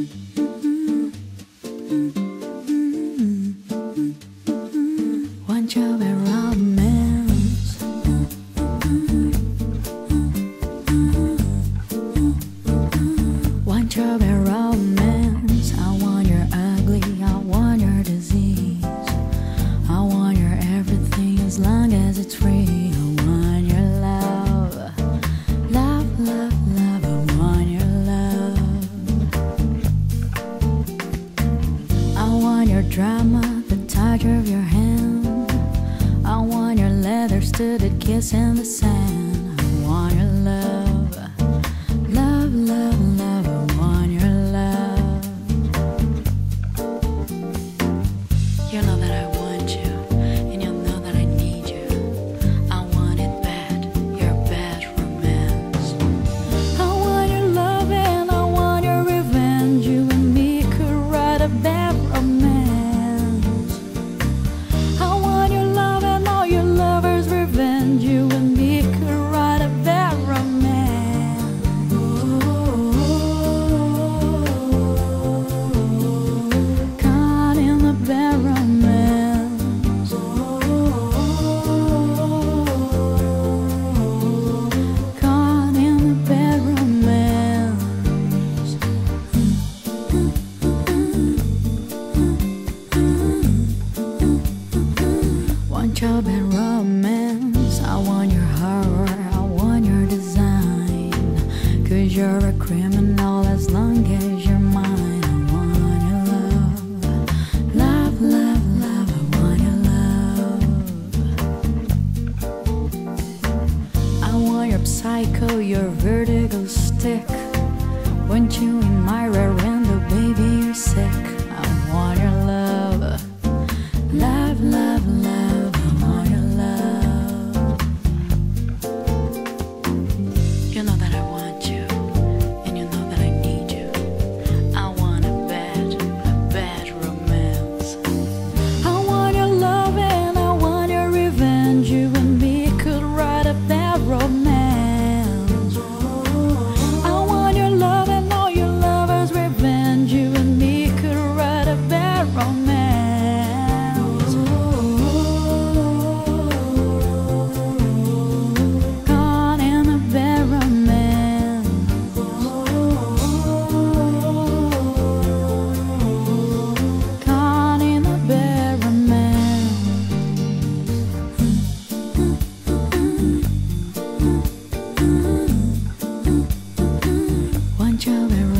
Mm-hmm. drama, the touch of your hand. I want your letters to the kiss in the sand. and romance. I want your heart. I want your design. Cause you're a criminal as long as you're mine. I want your love, love, love, love. I want your love. I want your psycho, your vertigo stick. Want you in my rear window, baby, you're sick.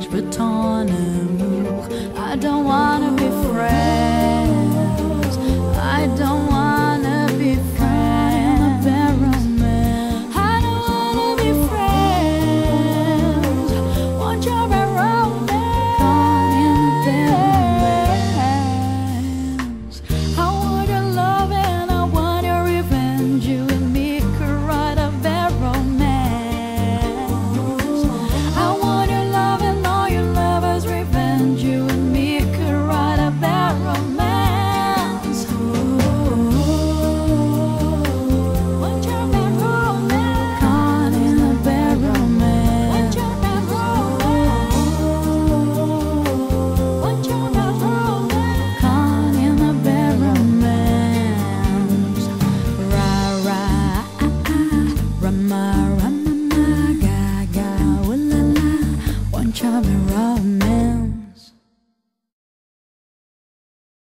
je veux ton amour. I don't wanna be friends.